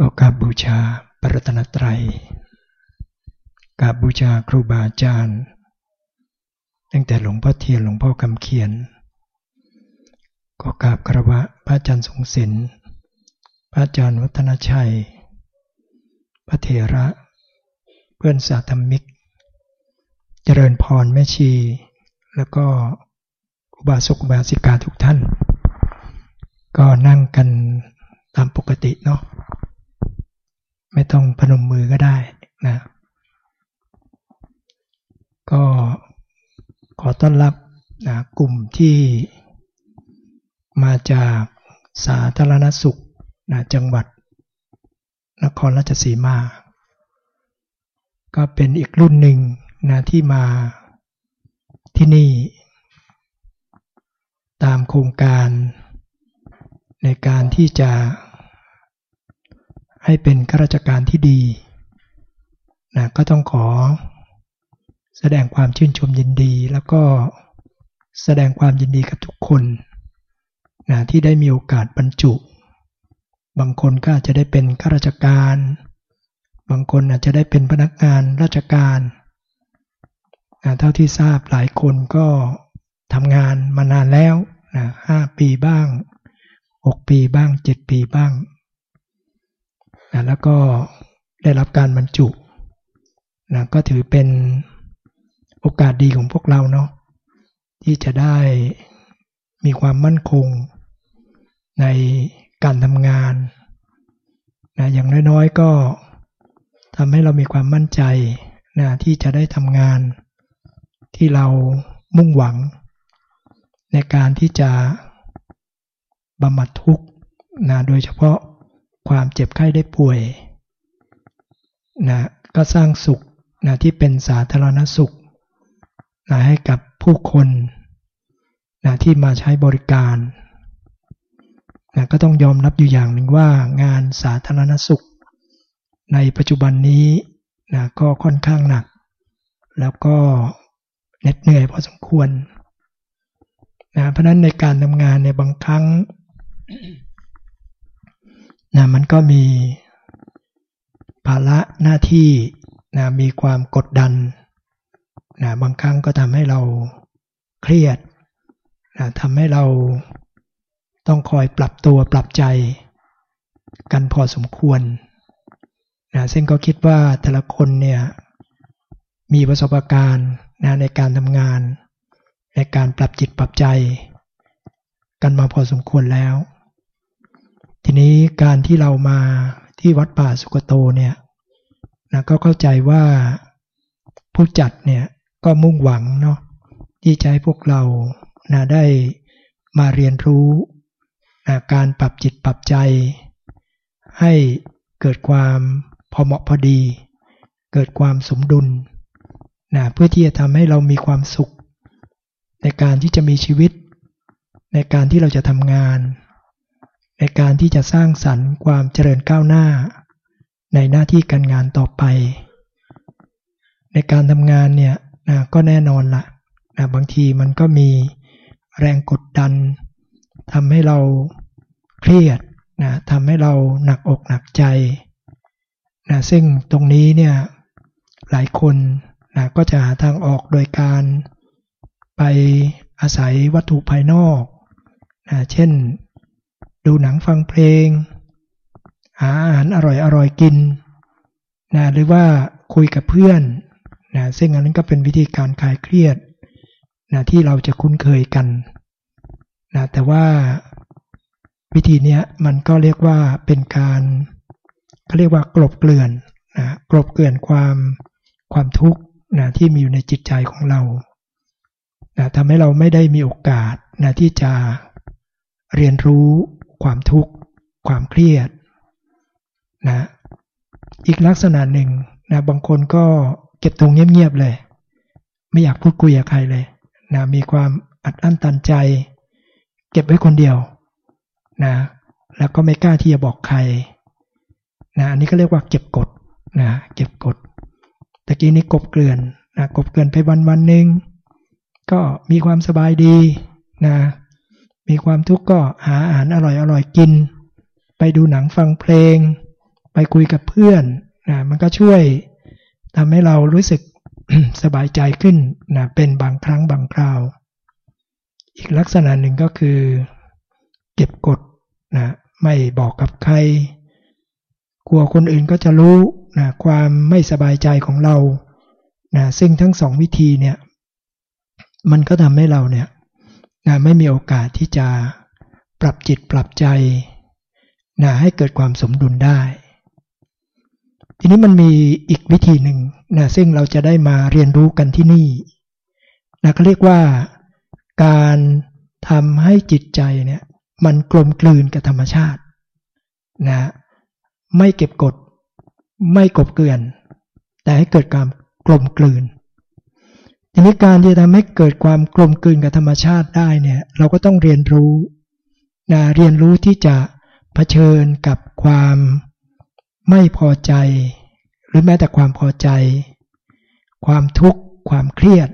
ก็กราบบูชาปรัตนตรัยกราบบูชาครูบาอาจารย์ ตั้งแต่หลวงพ่อเทียนหลวงพ่อคำเขียน ก็กราบครวะพระอาจารย์ทรงศิลป์พระอาจารย์วัฒนชัย พระเถระ เพื่อนสาธมิก เจริญพรแม่ชี แล้วก็อุบาสกอุบาสิกาทุกท่าน ก็นั่งกันตามปกติเนาะ ไม่ต้องพนมมือก็ได้นะ ก็ขอต้อนรับนะกลุ่มที่มาจากสาธารณสุขนะจังหวัด นครราชสีมา ก็เป็นอีกรุ่นหนึ่งนะที่มาที่นี่ ตามโครงการในการที่จะ ให้เป็นข้าราชการที่ดีนะก็ต้องขอแสดงความชื่นชมยินดี แล้วก็แสดงความยินดีกับทุกคนนะที่ได้มีโอกาสบรรจุ บางคนก็อาจจะได้เป็นข้าราชการ บางคนอาจจะได้เป็นพนักงานราชการนะเท่าที่ทราบหลายคนก็ทำงานมานานแล้วนะห้าปีบ้างหกปีบ้างเจ็ดปีบ้าง นะแล้วก็ได้รับการบรรจุนะก็ถือเป็นโอกาสดีของพวกเราเนาะที่จะได้มีความมั่นคงในการทำงานนะอย่างน้อยๆก็ทำให้เรามีความมั่นใจนะที่จะได้ทำงานที่เรามุ่งหวัง ในการที่จะบำบัดทุกข์นะโดยเฉพาะ ความเจ็บไข้ได้ป่วยนะก็สร้างสุขนะที่เป็นสาธารณสุขนะให้กับผู้คนนะที่มาใช้บริการนะก็ต้องยอมรับอยู่อย่างหนึ่งว่างานสาธารณสุข ในปัจจุบันนี้นะก็ค่อนข้างหนัก แล้วก็เหน็ดเหนื่อยพอสมควรนะเพราะนั้นในการทำงานในบางครั้ง นะมันก็มีภาระหน้าที่นะมีความกดดันนะบางครั้งก็ทำให้เราเครียดนะทำให้เราต้องคอยปรับตัวปรับใจกันพอสมควรนะซึ่งก็คิดว่าแต่ละคนเนี่ยมีประสบการณ์นะในการทำงาน ในการปรับจิตปรับใจ กันมาพอสมควรแล้ว ทีนี้การที่เรามาที่วัดป่าสุกโตเนี่ยนะก็เข้าใจว่าผู้จัดเนี่ยก็มุ่งหวังเนาะที่จะให้พวกเรานะได้มาเรียนรู้นะการปรับจิตปรับใจ ให้เกิดความพอเหมาะพอดี เกิดความสมดุลนะเพื่อที่จะทำให้เรามีความสุข ในการที่จะมีชีวิต ในการที่เราจะทำงาน ในการที่จะสร้างสรรค์ความเจริญก้าวหน้า ในหน้าที่การงานต่อไป ในการทำงานเนี่ยนะก็แน่นอนละนะบางทีมันก็มีแรงกดดันทำให้เราเครียดนะทำให้เราหนักอกหนักใจนะซึ่งตรงนี้เนี่ยหลายคนนะก็จะหาทางออกโดยการไปอาศัยวัตถุภายนอกนะเช่น ดูหนังฟังเพลง หาอาหารอร่อยอร่อยกินนะหรือว่าคุยกับเพื่อนนะซึ่งอันนั้นก็เป็นวิธีการคลายเครียดนะที่เราจะคุ้นเคยกันนะแต่ว่าวิธีนี้มันก็เรียกว่าเป็นการเขาเรียกว่ากลบเกลื่อนนะกลบเกลื่อนความความทุกข์นะที่มีอยู่ในจิตใจของเรานะทำให้เราไม่ได้มีโอกาสนะที่จะเรียนรู้ ความทุกข์ ความเครียดนะอีกลักษณะหนึ่งนะบางคนก็เก็บตรงเงียบๆเลย ไม่อยากพูดคุยกับใครเลยนะมีความอัดอั้นตันใจ เก็บไว้คนเดียวนะแล้วก็ไม่กล้าที่จะบอกใครนะอันนี้ก็เรียกว่าเก็บกดนะเก็บกดตะกี้นี้กบเกลื่อนนะกบเกลื่อนไปวันวันหนึ่งก็มีความสบายดีนะ มีความทุกข์ก็หาอาหารอร่อยอร่อยกิน ไปดูหนังฟังเพลง ไปคุยกับเพื่อนนะมันก็ช่วยทำให้เรารู้สึกสบายใจขึ้นนะเป็นบางครั้งบางคราว อีกลักษณะหนึ่งก็คือ เก็บกดนะไม่บอกกับใคร กลัวคนอื่นก็จะรู้นะความไม่สบายใจของเรานะซึ่งทั้งสองวิธีเนี่ย มันก็ทำให้เราเนี่ย นะไม่มีโอกาสที่จะปรับจิตปรับใจนะให้เกิดความสมดุลได้ ทีนี้มันมีอีกวิธีหนึ่งนะซึ่งเราจะได้มาเรียนรู้กันที่นี่นะเขาเรียกว่าการทำให้จิตใจเนี่ยมันกลมกลืนกับธรรมชาตินะไม่เก็บกด ไม่กบเกลื่อน แต่ให้เกิดการกลมกลืน ทีนี้การที่จะทำให้เกิดความกลมกลืนกับธรรมชาติได้เนี่ย เราก็ต้องเรียนรู้นะเรียนรู้ที่จะเผชิญกับความไม่พอใจ หรือแม้แต่ความพอใจ ความทุกข์ ความเครียด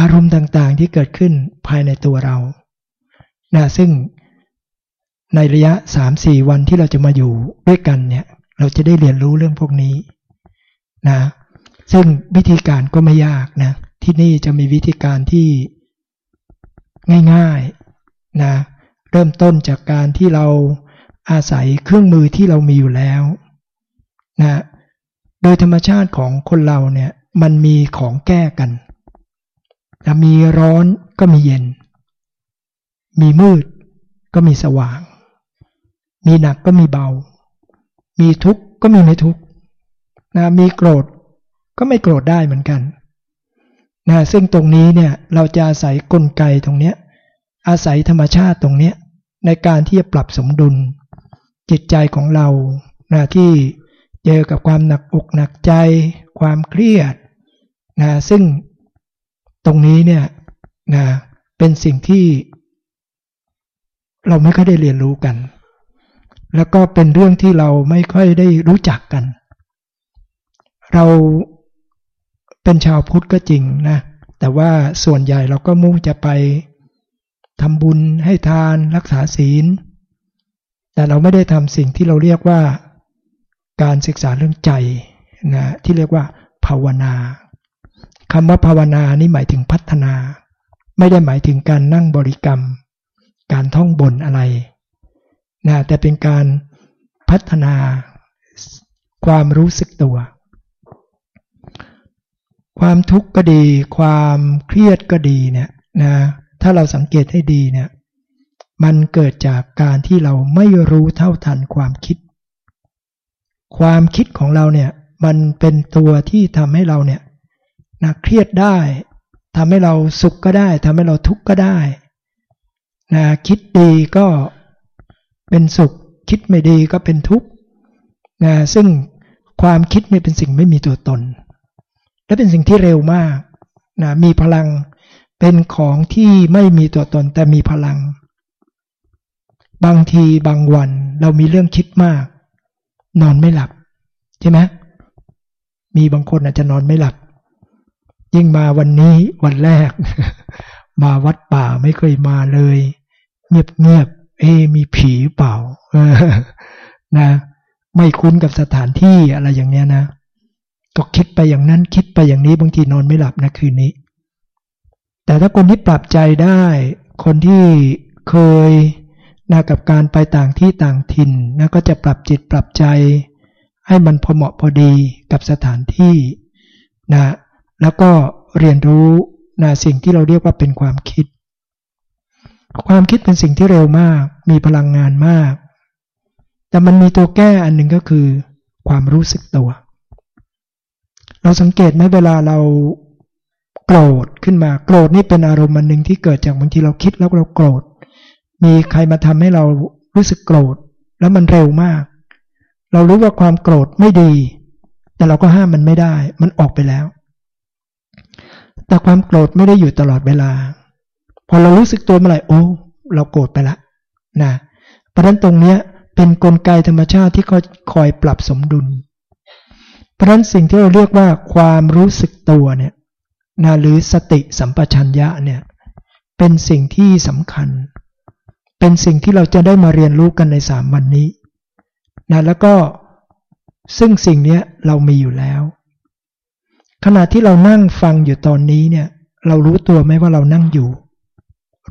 อารมณ์ต่างๆที่เกิดขึ้นภายในตัวเรานะซึ่งในระยะ 3-4 วันที่เราจะมาอยู่ด้วยกันเนี่ยเราจะได้เรียนรู้เรื่องพวกนี้นะซึ่งวิธีการก็ไม่ยากนะ ที่นี่จะมีวิธีการที่ง่ายๆนะเริ่มต้นจากการที่เราอาศัยเครื่องมือที่เรามีอยู่แล้วนะโดยธรรมชาติของคนเราเนี่ยมันมีของแก้กันนะมีร้อนก็มีเย็น มีมืดก็มีสว่าง มีหนักก็มีเบา มีทุกข์ก็มีไม่ทุกข์นะมีโกรธก็ไม่โกรธได้เหมือนกัน นะซึ่งตรงนี้เนี่ยเราจะอาศัยกลไกตรงเนี้ยอาศัยธรรมชาติตรงเนี้ยในการที่จะปรับสมดุล จิตใจของเรานะที่เจอกับความหนักอกหนักใจ ความเครียดนะซึ่งตรงนี้เนี่ยนะเป็นสิ่งที่เราไม่ค่อยได้เรียนรู้กัน แล้วก็เป็นเรื่องที่เราไม่ค่อยได้รู้จักกัน เรา เป็นชาวพุทธก็จริงนะ แต่ว่าส่วนใหญ่เราก็มุ่งจะไปทำบุญให้ทานรักษาศีล แต่เราไม่ได้ทำสิ่งที่เราเรียกว่าการศึกษาเรื่องใจนะที่เรียกว่าภาวนาคำว่าภาวนานี่หมายถึงพัฒนา ไม่ได้หมายถึงการนั่งบริกรรม การท่องบนอะไรนะแต่เป็นการพัฒนาความรู้สึกตัว ความทุกข์ก็ดี ความเครียดก็ดีเนี่ยนะถ้าเราสังเกตให้ดีเนี่ยมันเกิดจากการที่เราไม่รู้เท่าทันความคิด ความคิดของเราเนี่ยมันเป็นตัวที่ทำให้เราเนี่ยนะเครียดได้ทำให้เราสุขก็ได้ทำให้เราทุกข์ก็ได้นะคิดดีก็เป็นสุข คิดไม่ดีก็เป็นทุกข์นะซึ่งความคิดไม่ยเป็นสิ่งไม่มีตัวตน และเป็นสิ่งที่เร็วมากนะมีพลังเป็นของที่ไม่มีตัวตนแต่มีพลัง บางทีบางวันเรามีเรื่องคิดมาก นอนไม่หลับ ใช่ไหมมีบางคนอาจจะนอนไม่หลับ ยิ่งมาวันนี้วันแรก มาวัดป่าไม่เคยมาเลย เงียบเงียบเอมีผีเปล่านะ ไม่คุ้นกับสถานที่อะไรอย่างเนี้ยนะ ก็คิดไปอย่างนั้นคิดไปอย่างนี้บางทีนอนไม่หลับนะคืนนี้ แต่ถ้าคนที่ปรับใจได้ คนที่เคยนะกับการไปต่างที่ต่างถิ่นนะก็จะปรับจิตปรับใจ ให้มันพอเหมาะพอดีกับสถานที่นะแล้วก็เรียนรู้นะสิ่งที่เราเรียกว่าเป็นความคิด ความคิดเป็นสิ่งที่เร็วมาก มีพลังงานมาก แต่มันมีตัวแก้อันหนึ่งก็คือ ความรู้สึกตัว เราสังเกตไหมเวลาเราโกรธขึ้นมาโกรธนี่เป็นอารมณ์มันหนึ่งที่เกิดจากบางทีเราคิดแล้วเราโกรธ มีใครมาทำให้เรารู้สึกโกรธ แล้วมันเร็วมาก เรารู้ว่าความโกรธไม่ดี แต่เราก็ห้ามมันไม่ได้ มันออกไปแล้ว แต่ความโกรธไม่ได้อยู่ตลอดเวลา พอเรารู้สึกตัวเมื่อไหร่โอ้เราโกรธไปละนะเพราะนั้นตรงนี้เป็นนกลไกธรรมชาติที่คอยปรับสมดุล เพราะฉะนั้นสิ่งที่เราเรียกว่าความรู้สึกตัวเนี่ยนะหรือสติสัมปชัญญะเนี่ยเป็นสิ่งที่สำคัญ เป็นสิ่งที่เราจะได้มาเรียนรู้กันในสามวันนี้นะแล้วก็ซึ่งสิ่งนี้เรามีอยู่แล้ว ขณะที่เรานั่งฟังอยู่ตอนนี้เนี่ยเรารู้ตัวไหมว่าเรานั่งอยู่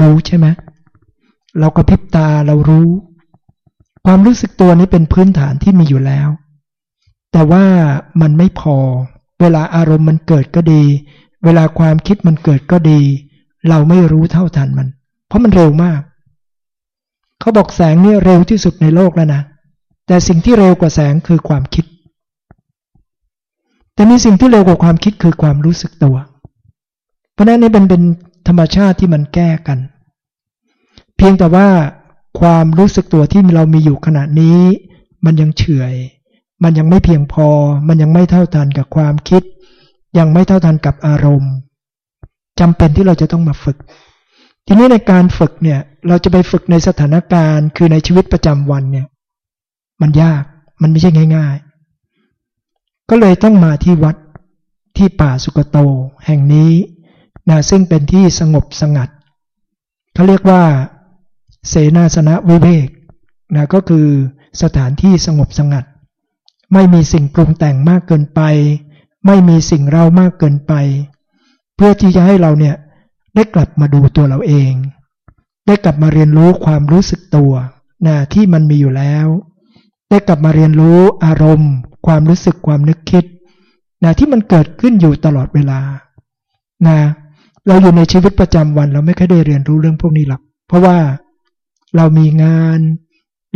รู้ใช่ไหมเรากระพริบตาเรารู้ ความรู้สึกตัวนี้เป็นพื้นฐานที่มีอยู่แล้ว แต่ว่ามันไม่พอ เวลาอารมณ์มันเกิดก็ดี เวลาความคิดมันเกิดก็ดี เราไม่รู้เท่าทันมัน เพราะมันเร็วมาก เขาบอกแสงนี่เร็วที่สุดในโลกแล้วนะ แต่สิ่งที่เร็วกว่าแสงคือความคิด แต่มีสิ่งที่เร็วกว่าความคิดคือความรู้สึกตัว เพราะนั้นนี่เป็นเป็นธรรมชาติที่มันแก้กัน เพียงแต่ว่าความรู้สึกตัวที่เรามีอยู่ขณะนี้ มันยังเฉื่อย มันยังไม่เพียงพอ มันยังไม่เท่าทันกับความคิด ยังไม่เท่าทันกับอารมณ์จำเป็นที่เราจะต้องมาฝึก ทีนี้ในการฝึกเนี่ย เราจะไปฝึกในสถานการณ์คือในชีวิตประจำวันเนี่ย มันยาก มันไม่ใช่ง่าย ๆ ก็เลยต้องมาที่วัดที่ป่าสุกโต แห่งนี้นะซึ่งเป็นที่สงบสงัดเขาเรียกว่า เสนาสนะวิเวกนะก็คือสถานที่สงบสงัด ไม่มีสิ่งปรุงแต่งมากเกินไป ไม่มีสิ่งเร้ามากเกินไป เพื่อที่จะให้เราเนี่ยได้กลับมาดูตัวเราเอง ได้กลับมาเรียนรู้ความรู้สึกตัวนะที่มันมีอยู่แล้ว ได้กลับมาเรียนรู้อารมณ์ ความรู้สึกความนึกคิดนะที่มันเกิดขึ้นอยู่ตลอดเวลานะเราอยู่ในชีวิตประจำวัน เราไม่เคยได้เรียนรู้เรื่องพวกนี้หรอกเพราะว่าเรามีงาน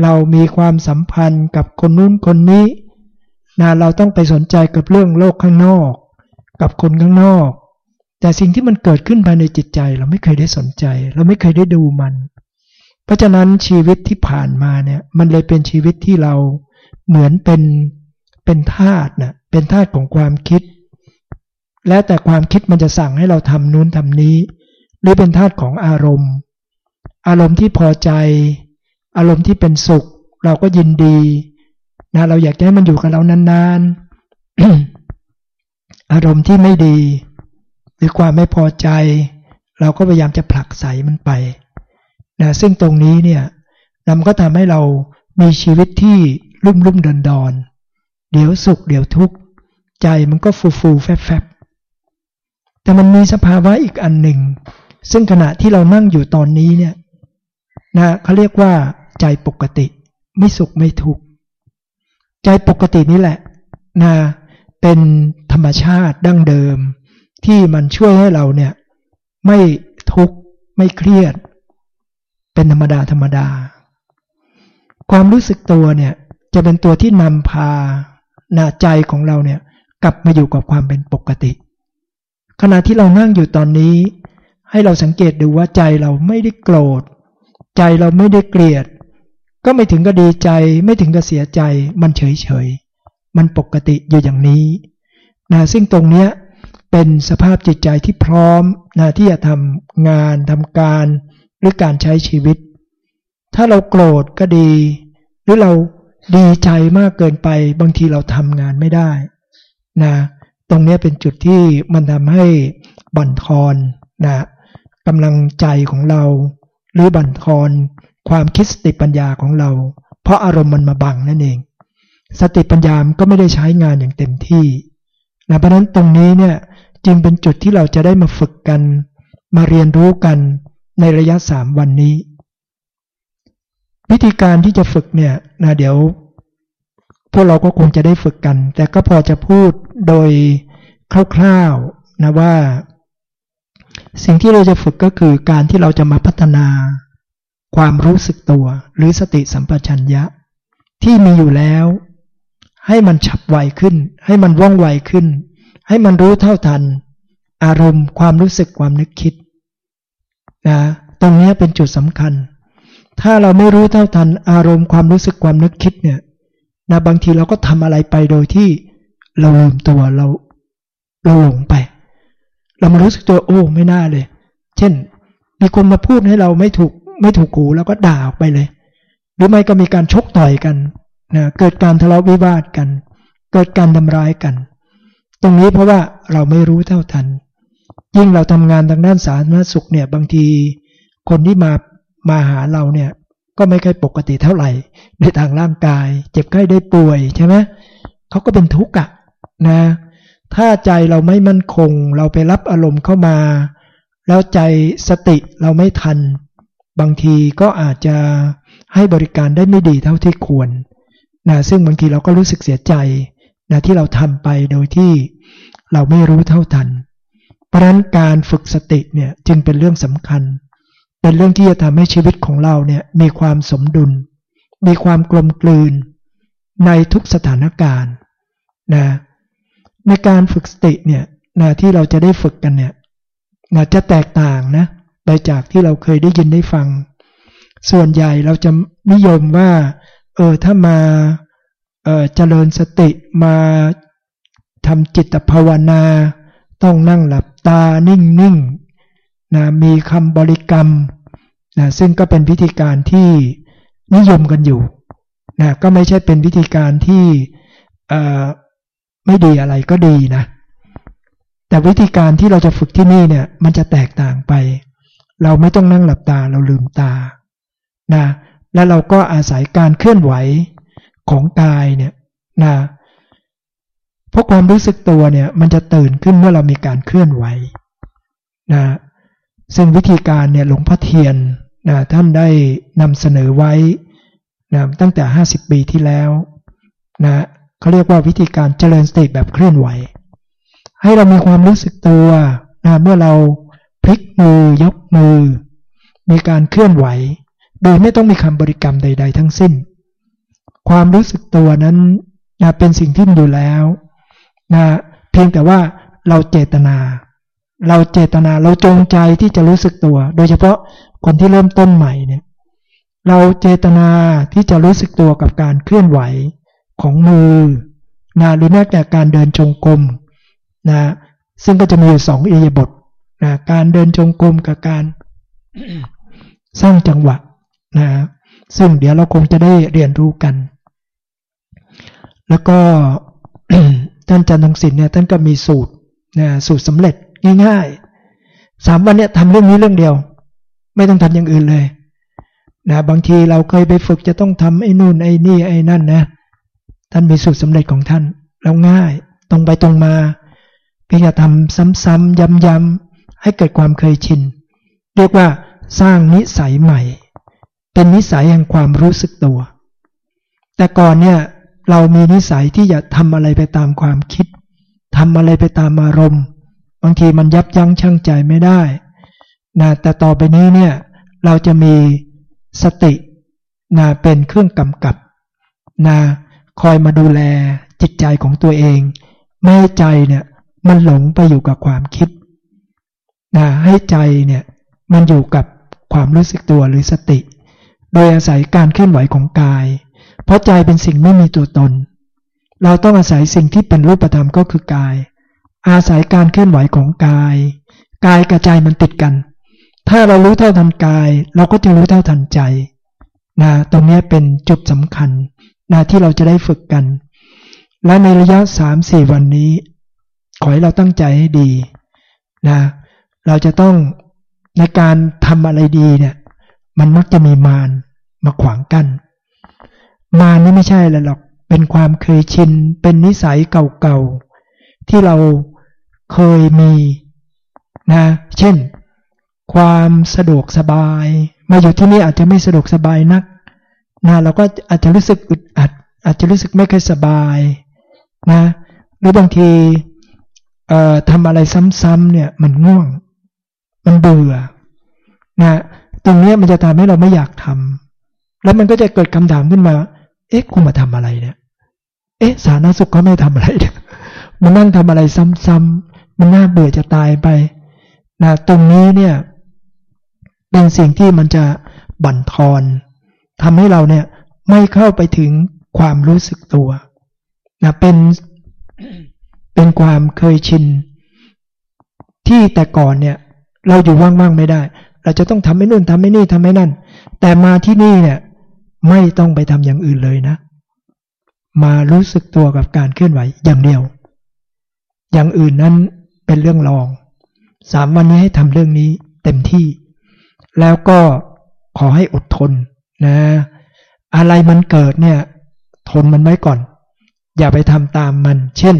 เรามีความสัมพันธ์กับคนนู้นคนนี้ นะเราต้องไปสนใจกับเรื่องโลกข้างนอก กับคนข้างนอก แต่สิ่งที่มันเกิดขึ้นภายในจิตใจ เราไม่เคยได้สนใจ เราไม่เคยได้ดูมัน เพราะฉะนั้นชีวิตที่ผ่านมาเนี่ยมันเลยเป็นชีวิตที่เราเหมือนเป็นเป็นธาตุนะเป็นธาตุของความคิด แล้วแต่ความคิดมันจะสั่งให้เราทำนู้นทำนี้ หรือเป็นธาตุของอารมณ์ อารมณ์ที่พอใจ อารมณ์ที่เป็นสุข เราก็ยินดี นะเราอยากให้มันอยู่กับเรานานๆ อารมณ์ที่ไม่ดี หรือความไม่พอใจ เราก็พยายามจะผลักใสมันไปนะซึ่งตรงนี้เนี่ยนก็ทำให้เรามีชีวิตที่รุ่มรุ่มเดินดอนเดี๋ยวสุขเดี๋ยวทุกข์ใจมันก็ฟูฟูแฟบแฟบแต่มันมีสภาวะอีกอันหนึ่ง ซึ่งขณะที่เรานั่งอยู่ตอนนี้เนี่ยนะเขาเรียกว่าใจปกติ ไม่สุขไม่ทุกข์ ใจปกตินี่แหละนะเป็นธรรมชาติดั้งเดิม ที่มันช่วยให้เราเนี่ย ไม่ทุกข์ไม่เครียด เป็นธรรมดาธรรมดา ความรู้สึกตัวเนี่ย จะเป็นตัวที่นำพาหน้าใจของเราเนี่ย กลับมาอยู่กับความเป็นปกติ ขณะที่เรานั่งอยู่ตอนนี้ ให้เราสังเกตดูว่าใจเราไม่ได้โกรธ ใจเราไม่ได้เกลียด ก็ไม่ถึงกับดีใจ ไม่ถึงกับเสียใจ มันเฉยเฉยมันปกติอยู่อย่างนี้นะซึ่งตรงเนี้ยเป็นสภาพจิตใจที่พร้อมนะที่จะทำงานทำการหรือการใช้ชีวิต ถ้าเราโกรธก็ดี หรือเราดีใจมากเกินไป บางทีเราทำงานไม่ได้นะตรงนี้เป็นจุดที่มันทำให้บั่นทอนนะกำลังใจของเรา หรือบั่นทอน ความคิดสติปัญญาของเรา เพราะอารมณ์มันมาบังนั่นเอง สติปัญญามก็ไม่ได้ใช้งานอย่างเต็มที่นะเพราะนั้นตรงนี้เนี่ยจึงเป็นจุดที่เราจะได้มาฝึกกัน มาเรียนรู้กันในระยะสามวันนี้ วิธีการที่จะฝึกเนี่ยนะเดี๋ยว พวกเราก็คงจะได้ฝึกกัน แต่ก็พอจะพูดโดยคร่าวๆนะว่า สิ่งที่เราจะฝึกก็คือการที่เราจะมาพัฒนา ความรู้สึกตัวหรือสติสัมปชัญญะ ที่มีอยู่แล้ว ให้มันฉับไวขึ้น ให้มันว่องไวขึ้น ให้มันรู้เท่าทัน อารมณ์ความรู้สึกความนึกคิดนะตรงนี้เป็นจุดสำคัญ ถ้าเราไม่รู้เท่าทัน อารมณ์ความรู้สึกความนึกคิดเนี่ยนะบางทีเราก็ทำอะไรไปโดยที่เราลืมตัวเราเราหลงไป เรามารู้สึกตัวโอ้ไม่น่าเลย เช่น มีคนมาพูดให้เราไม่ถูก ไม่ถูกหูแล้วก็ด่าออกไปเลย หรือไม่ก็มีการชกต่อยกันนะเกิดการทะเลาะวิวาทกัน เกิดการทำร้ายกัน ตรงนี้เพราะว่าเราไม่รู้เท่าทัน ยิ่งเราทำงานทางด้านสาธารณสุขเนี่ยบางทีคนที่มามาหาเราเนี่ยก็ไม่ค่อยปกติเท่าไหร่ ในทางร่างกาย เจ็บไข้ได้ป่วยใช่ไหมเขาก็เป็นทุกข์อะนะ ถ้าใจเราไม่มั่นคง เราไปรับอารมณ์เข้ามา แล้วใจสติเราไม่ทัน บางทีก็อาจจะให้บริการได้ไม่ดีเท่าที่ควรนะซึ่งบางทีเราก็รู้สึกเสียใจนะที่เราทำไปโดยที่เราไม่รู้เท่าทัน เพราะนั้นการฝึกสติเนี่ยจึงเป็นเรื่องสำคัญ เป็นเรื่องที่จะทำให้ชีวิตของเราเนี่ยมีความสมดุล มีความกลมกลืน ในทุกสถานการณ์นะในการฝึกสติเนี่ยนะที่เราจะได้ฝึกกันเนี่ยนะจะแตกต่างนะ ไปจากที่เราเคยได้ยินได้ฟัง ส่วนใหญ่เราจะนิยมว่า เออถ้ามาเออเจริญสติมาทำจิตภาวนา ต้องนั่งหลับตานิ่งๆนะมีคำบริกรรมนะซึ่งก็เป็นวิธีการที่นิยมกันอยู่นะก็ไม่ใช่เป็นวิธีการที่ไม่ดีอะไรก็ดีนะ แต่วิธีการที่เราจะฝึกที่นี่เนี่ยมันจะแตกต่างไป เราไม่ต้องนั่งหลับตาเราลืมตานะแล้วเราก็อาศัยการเคลื่อนไหวของกายเนี่ยนะเพราะความรู้สึกตัวเนี่ยมันจะตื่นขึ้นเมื่อเรามีการเคลื่อนไหวนะซึ่งวิธีการเนี่ยหลวงพ่อเทียนนะท่านได้นำเสนอไว้นะตั้งแต่ 50 ปีที่แล้วนะเขาเรียกว่าวิธีการเจริญสติแบบเคลื่อนไหว ให้เรามีความรู้สึกตัวนะเมื่อเรา พลิกมือยกมือ มีการเคลื่อนไหว โดยไม่ต้องมีคำบริกรรมใด ๆ ทั้งสิ้น ความรู้สึกตัวนั้นนะเป็นสิ่งที่มีอยู่แล้วนะเพียงแต่ว่าเราเจตนา เราเจตนาเราจงใจที่จะรู้สึกตัว โดยเฉพาะคนที่เริ่มต้นใหม่เนี่ยเราเจตนาที่จะรู้สึกตัวกับการเคลื่อนไหวของมือนะหรือแม้แต่การเดินจงกรมนะซึ่งก็จะมีอยู่สองอิยบท นะการเดินจงกรมกับการสร้างจังหวะนะซึ่งเดี๋ยวเราคงจะได้เรียนรู้กัน แล้วก็ท่านจันทงศิลป์เนี่ยท่านก็มีสูตรนะสูตรสำเร็จง่ายๆสามวันเนี่ยทำเรื่องนี้เรื่องเดียว ไม่ต้องทำอย่างอื่นเลยนะบางทีเราเคยไปฝึกจะต้องทำไอ้นู่นไอ้นี่ไอ้นั่นนะท่านมีสูตรสำเร็จของท่าน แล้วง่ายตรงไปตรงมาเพียงแต่ทำซ้ำๆย้ำๆ ให้เกิดความเคยชิน เรียกว่าสร้างนิสัยใหม่ เป็นนิสัยแห่งความรู้สึกตัว แต่ก่อนเนี่ยเรามีนิสัยที่จะทำอะไรไปตามความคิดทำอะไรไปตามอารมณ์ บางทีมันยับยั้งชั่งใจไม่ได้นะแต่ต่อไปนี้เนี่ยเราจะมีสตินะเป็นเครื่องกำกับนะคอยมาดูแลจิตใจของตัวเอง ไม่ให้ใจเนี่ยมันหลงไปอยู่กับความคิด นะให้ใจเนี่ยมันอยู่กับความรู้สึกตัวหรือสติ โดยอาศัยการเคลื่อนไหวของกาย เพราะใจเป็นสิ่งไม่มีตัวตน เราต้องอาศัยสิ่งที่เป็นรูปธรรมก็คือกาย อาศัยการเคลื่อนไหวของกาย กายกับใจมันติดกัน ถ้าเรารู้เท่าทันกาย เราก็จะรู้เท่าทันใจนะตรงนี้เป็นจุดสำคัญนะที่เราจะได้ฝึกกัน และในระยะสามสี่วันนี้ ขอให้เราตั้งใจให้ดีนะ เราจะต้องในการทำอะไรดีเนี่ย มันมักจะมีมารมาขวางกัน้นมารนี่ไม่ใช่อะไรหรอก เป็นความเคยชิน เป็นนิสัยเก่าๆ ที่เราเคยมีนะ เช่น ความสะดวกสบาย มาอยู่ที่นี่อาจจะไม่สะดวกสบายนักนะเราก็อาจจะรู้สึกอึดอัด อาจจะรู้สึกไม่ค่อยสบายนะ หรือบางทีเอ่อทำอะไรซ้ำๆเนี่ยมันง่วง มันเบื่อนะตรงนี้มันจะทำให้เราไม่อยากทำแล้วมันก็จะเกิดคำถามขึ้นมา เอ๊ะกูมาทำอะไรเนี่ย เอ๊ะสาธารณสุขก็ไม่ทำอะไรเนี่ยมันนั่งทำอะไรซ้ำๆมันน่าเบื่อจะตายไปนะตรงนี้เนี่ย เป็นสิ่งที่มันจะบั่นทอนทำให้เราเนี่ยไม่เข้าไปถึงความรู้สึกตัวนะเป็นเป็นความเคยชินที่แต่ก่อนเนี่ย เราอยู่ว่างๆไม่ได้ เราจะต้องทำให้นู่นทำให้นี่ทำให้นั่น แต่มาที่นี่เนี่ยไม่ต้องไปทำอย่างอื่นเลยนะ มารู้สึกตัวกับการเคลื่อนไหวอย่างเดียว อย่างอื่นนั้นเป็นเรื่องรองสามวันนี้ให้ทำเรื่องนี้เต็มที่ แล้วก็ขอให้อดทนนะ อะไรมันเกิดเนี่ย ทนมันไว้ก่อน อย่าไปทำตามมัน เช่น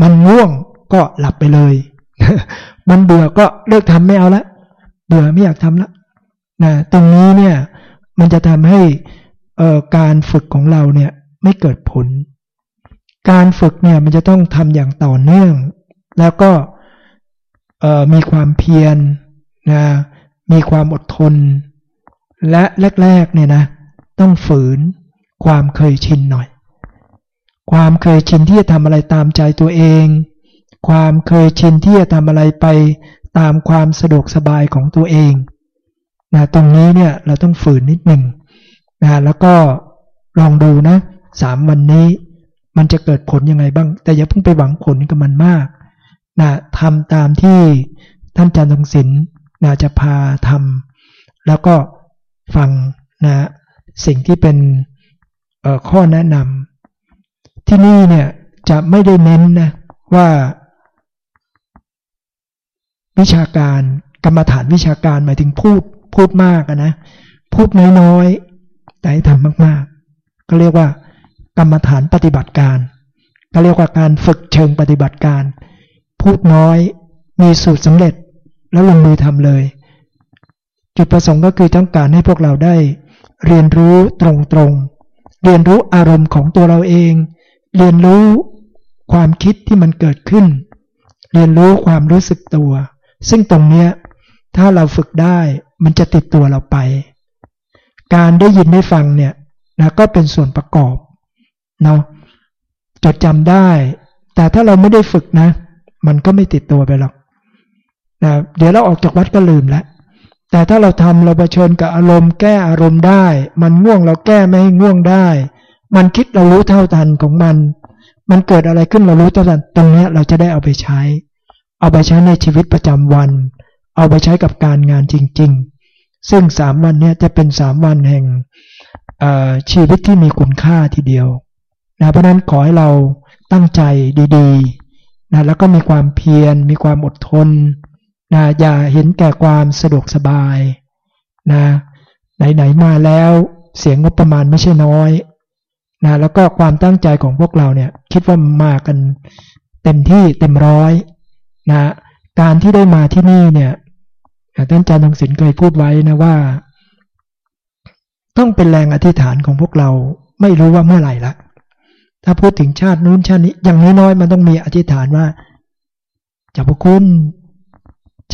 มันง่วงก็หลับไปเลย มันเบื่อก็เลิกทำไม่เอาละเบื่อไม่อยากทำละนะตรงนี้เนี่ยมันจะทำให้การฝึกของเราเนี่ยไม่เกิดผล การฝึกเนี่ยมันจะต้องทำอย่างต่อเนื่อง แล้วก็มีความเพียรนะมีความอดทน และแรกๆเนี่ยนะต้องฝืนความเคยชินหน่อย ความเคยชินที่จะทำอะไรตามใจตัวเอง ความเคยชินที่จะทำอะไรไปตามความสะดวกสบายของตัวเองนะตรงนี้เนี่ยเราต้องฝืนนิดหนึ่งนะแล้วก็ลองดูนะสามวันนี้มันจะเกิดผลยังไงบ้าง แต่อย่าเพิ่งไปหวังผลกับมันมากนะทำตามที่ท่านอาจารย์ทงศิลป์นะจะพาทำแล้วก็ฟังนะสิ่งที่เป็นข้อแนะนำที่นี่เนี่ยจะไม่ได้เน้นนะว่า วิชาการกรรมฐานวิชาการหมายถึงพูดพูดมากนะ พูดน้อยๆแต่ให้ทำมากๆ ก็เรียกว่ากรรมฐานปฏิบัติการ ก็เรียกว่าการฝึกเชิงปฏิบัติการ พูดน้อยมีสูตรสำเร็จแล้วลงมือทำเลย จุดประสงค์ก็คือต้องการให้พวกเราได้เรียนรู้ตรงๆ เรียนรู้อารมณ์ของตัวเราเอง เรียนรู้ความคิดที่มันเกิดขึ้น เรียนรู้ความรู้สึกตัว ซึ่งตรงเนี้ยถ้าเราฝึกได้มันจะติดตัวเราไป การได้ยินได้ฟังเนี่ยนะก็เป็นส่วนประกอบเนาะจดจำได้ แต่ถ้าเราไม่ได้ฝึกนะ มันก็ไม่ติดตัวไปหรอกนะเดี๋ยวเราออกจากวัดก็ลืมแล้วแต่ถ้าเราทำเราเผชิญกับอารมณ์แก้อารมณ์ได้ มันง่วงเราแก้ไม่ให้ง่วงได้ มันคิดเรารู้เท่าทันของมัน มันเกิดอะไรขึ้นเรารู้เท่าทันตรงนี้เราจะได้เอาไปใช้ เอาไปใช้ในชีวิตประจำวัน เอาไปใช้กับการงานจริง ๆ ซึ่งสามวันนี้จะเป็นสามวันแห่งชีวิตที่มีคุณค่าทีเดียวนะเพราะนั้นขอให้เราตั้งใจดีๆนะแล้วก็มีความเพียร มีความอดทนนะอย่าเห็นแก่ความสะดวกสบายนะไหนๆมาแล้วเสียงงบประมาณไม่ใช่น้อยนะแล้วก็ความตั้งใจของพวกเราเนี่ยคิดว่ามากันเต็มที่เต็มร้อย นะการที่ได้มาที่นี่เนี่ยท่านอาจารย์ทองศิลป์เคยพูดไว้นะว่า ต้องเป็นแรงอธิษฐานของพวกเราไม่รู้ว่าเมื่อไหร่ละถ้าพูดถึงชาตินู้นชาตินี้อย่างน้อยๆมันต้องมีอธิษฐานว่าจะพระคุณ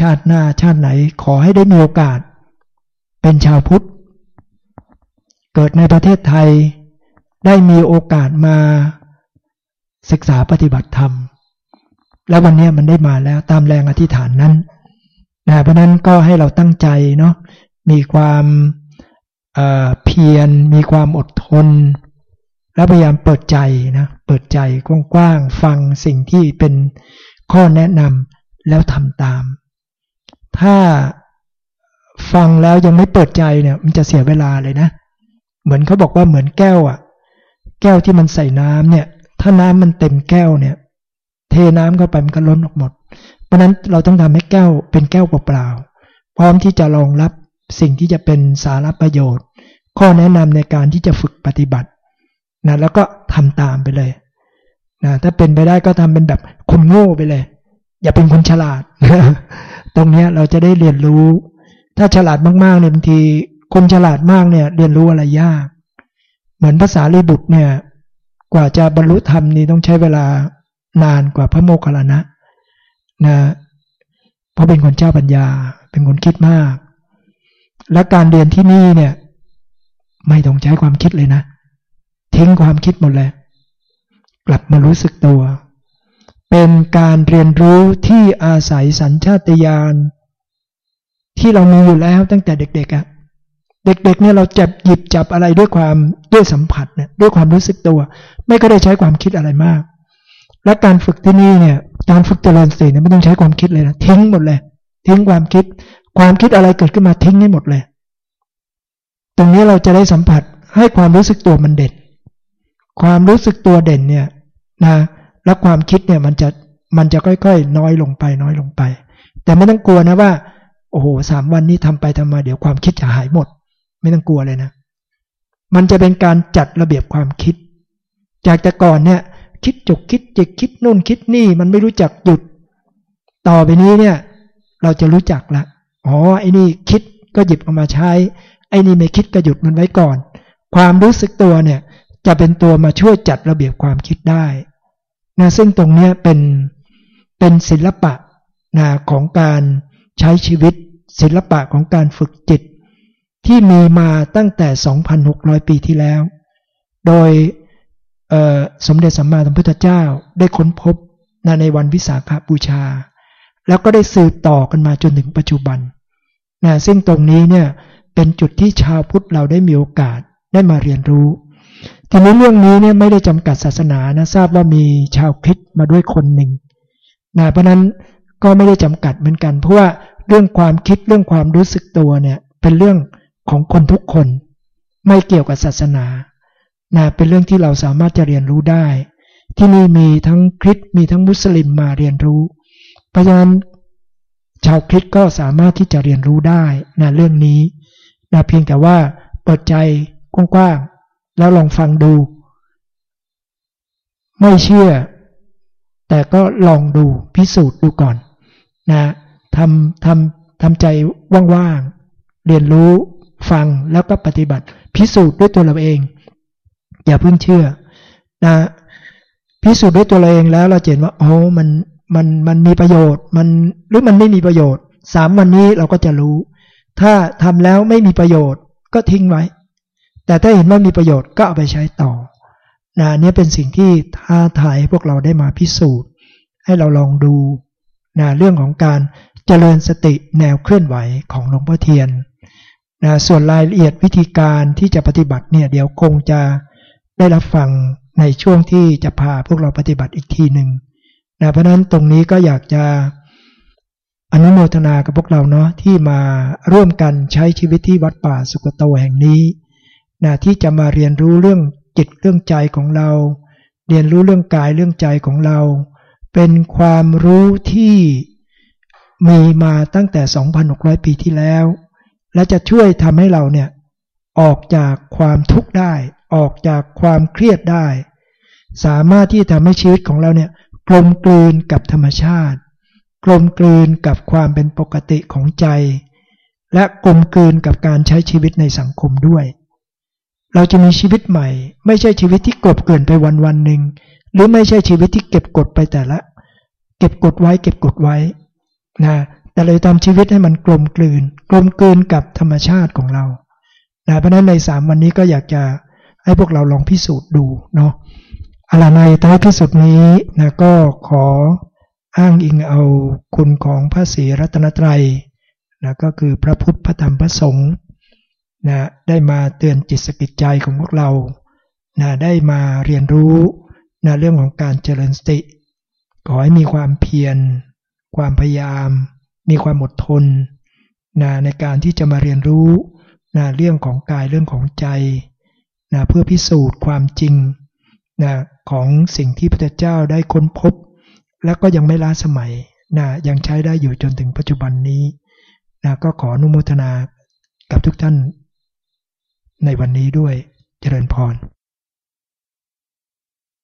ชาติหน้าชาติไหน ขอให้ได้มีโอกาส เป็นชาวพุทธ เกิดในประเทศไทยได้มีโอกาสมาศึกษาปฏิบัติธรรม แล้ววันนี้มันได้มาแล้วตามแรงอธิษฐานนั้นนะเพราะนั้นก็ให้เราตั้งใจเนาะมีความเพียรมีความอดทน และพยายามเปิดใจนะเปิดใจกว้างๆฟังสิ่งที่เป็นข้อแนะนำแล้วทำตาม ถ้าฟังแล้วยังไม่เปิดใจเนี่ยมันจะเสียเวลาเลยนะ เหมือนเขาบอกว่าเหมือนแก้วอะ่ะ แก้วที่มันใส่น้ำเนี่ย ถ้าน้ำมันเต็มแก้วเนี่ย เทน้ำเข้าไปมันก็ล้นออกหมด เพราะนั้นเราต้องทำให้แก้วเป็นแก้วเปล่าๆพร้อมที่จะรองรับสิ่งที่จะเป็นสาระประโยชน์ ข้อแนะนำในการที่จะฝึกปฏิบัตินะแล้วก็ทำตามไปเลยนะถ้าเป็นไปได้ก็ทำเป็นแบบคนโง่ไปเลย อย่าเป็นคนฉลาด ตรงนี้เราจะได้เรียนรู้ ถ้าฉลาดมากๆเนี่ยบางทีคนฉลาดมากเนี่ย เรียนรู้อะไรยาก เหมือนภาษาลีบุตรเนี่ย กว่าจะบรรลุธรรมนี่ต้องใช้เวลา นานกว่าพระโมคคัลลานะนะเพราะเป็นคนเจ้าปัญญา เป็นคนคิดมาก และการเรียนที่นี่เนี่ย ไม่ต้องใช้ความคิดเลยนะ ทิ้งความคิดหมดเลย กลับมารู้สึกตัว เป็นการเรียนรู้ที่อาศัยสัญชาตญาณที่เรามีอยู่แล้วตั้งแต่เด็กๆอะ่ะเด็กๆเนี่ยเราจับหยิบจับอะไรด้วยความด้วยสัมผัสเนี่ยด้วยความรู้สึกตัว ไม่ก็ได้ใช้ความคิดอะไรมาก และการฝึกที่นี่เนี่ย การฝึกเจริญสติเนี่ยไม่ต้องใช้ความคิดเลยนะทิ้งหมดเลย ทิ้งความคิด ความคิดอะไรเกิดขึ้นมาทิ้งให้หมดเลย ตรงนี้เราจะได้สัมผัสให้ความรู้สึกตัวมันเด่น ความรู้สึกตัวเด่นเนี่ยนะแล้วความคิดเนี่ยมันจะมันจะค่อยๆ น้อยลงไป น้อยลงไป แต่ไม่ต้องกลัวนะว่า โอ้โหสามวันนี้ทำไปทำมาเดี๋ยวความคิดจะหายหมด ไม่ต้องกลัวเลยนะ มันจะเป็นการจัดระเบียบความคิด จากแต่ก่อนเนี่ย คิดจุกคิดจิกคิดนู่นคิดนี่ มันไม่รู้จักหยุด ต่อไปนี้เนี่ย เราจะรู้จักละอ๋อไอ้นี่คิดก็หยิบเอามาใช้ ไอ้นี่ไม่คิดก็หยุดมันไว้ก่อน ความรู้สึกตัวเนี่ย จะเป็นตัวมาช่วยจัดระเบียบความคิดได้นะซึ่งตรงนี้เป็นเป็นศิลปะนะของการใช้ชีวิต ศิลปะของการฝึกจิต ที่มีมาตั้งแต่ 2,600 ปีที่แล้ว โดย สมเด็จสัมมาสัมพุทธเจ้าได้ค้นพบในวันวิสาขบูชา แล้วก็ได้สืบต่อกันมาจนถึงปัจจุบันนะซึ่งตรงนี้เนี่ยเป็นจุดที่ชาวพุทธเราได้มีโอกาสได้มาเรียนรู้ทีนี้เรื่องนี้เนี่ยไม่ได้จำกัดศาสนานะทราบว่ามีชาวคริสต์มาด้วยคนหนึ่งนะเพราะนั้นก็ไม่ได้จำกัดเหมือนกัน เพราะว่าเรื่องความคิดเรื่องความรู้สึกตัวเนี่ยเป็นเรื่องของคนทุกคน ไม่เกี่ยวกับศาสนา นะเป็นเรื่องที่เราสามารถจะเรียนรู้ได้ ที่นี่มีทั้งคริสต์มีทั้งมุสลิมมาเรียนรู้เพราะฉะนั้นชาวคริสต์ก็สามารถที่จะเรียนรู้ได้นะเรื่องนี้นะเพียงแต่ว่าเปิดใจกว้างๆแล้วลองฟังดู ไม่เชื่อ แต่ก็ลองดูพิสูจน์ดูก่อนนะทำทำทำใจว่างๆเรียนรู้ฟังแล้วก็ปฏิบัติ พิสูจน์ด้วยตัวเราเอง อย่าเพิ่งเชื่อนะพิสูจน์ด้วยตัวเราเองแล้วเราเห็นว่าโอ้มันมันมันมีประโยชน์ มันหรือมันไม่มีประโยชน์สามวันนี้เราก็จะรู้ ถ้าทำแล้วไม่มีประโยชน์ก็ทิ้งไว้ แต่ถ้าเห็นว่ามีประโยชน์ก็เอาไปใช้ต่อนะนี่เป็นสิ่งที่ท้าทายพวกเราได้มาพิสูจน์ ให้เราลองดูนะเรื่องของการเจริญสติแนวเคลื่อนไหวของหลวงพ่อเทียนนะส่วนรายละเอียดวิธีการที่จะปฏิบัติเนี่ยเดี๋ยวคงจะ ได้รับฟังในช่วงที่จะพาพวกเราปฏิบัติอีกทีหนึ่งนะเพราะนั้นตรงนี้ก็อยากจะอนุโมทนากับพวกเราเนาะที่มาร่วมกันใช้ชีวิตที่วัดป่าสุกโตแห่งนี้นะที่จะมาเรียนรู้เรื่องจิตเรื่องใจของเรา เรียนรู้เรื่องกายเรื่องใจของเรา เป็นความรู้ที่มีมาตั้งแต่ 2,600 ปีที่แล้ว และจะช่วยทำให้เราเนี่ยออกจากความทุกข์ได้ ออกจากความเครียดได้ สามารถที่ทำให้ชีวิตของเราเนี่ยกลมกลืนกับธรรมชาติ กลมกลืนกับความเป็นปกติของใจ และกลมกลืนกับการใช้ชีวิตในสังคมด้วย เราจะมีชีวิตใหม่ ไม่ใช่ชีวิตที่กลบเกินไปวันวันหนึ่งหรือไม่ใช่ชีวิตที่เก็บกดไปแต่ละ เก็บกดไว้เก็บกดไว้นะแต่เลยทำชีวิตให้มันกลมกลืน กลมกลืนกับธรรมชาติของเรานะเพราะนั้นในสามวันนี้ก็อยากจะ ให้พวกเราลองพิสูจน์ดูเนาะอะไรในท้ายที่สุดนี้นะก็ขออ้างอิงเอาคุณของพระศรีรัตนตรัยนะก็คือพระพุทธพระธรรมพระสงฆ์นะได้มาเตือนจิตสกิจใจของพวกเรานะได้มาเรียนรู้นะเรื่องของการเจริญสติ ขอให้มีความเพียร ความพยายาม มีความอดทนนะในการที่จะมาเรียนรู้นะเรื่องของกายเรื่องของใจ นะเพื่อพิสูจน์ความจริงนะของสิ่งที่พระเจ้าได้ค้นพบ และก็ยังไม่ล้าสมัยนะยังใช้ได้อยู่จนถึงปัจจุบันนี้นะก็ขออนุโมทนากับทุกท่านในวันนี้ด้วยเจริญพร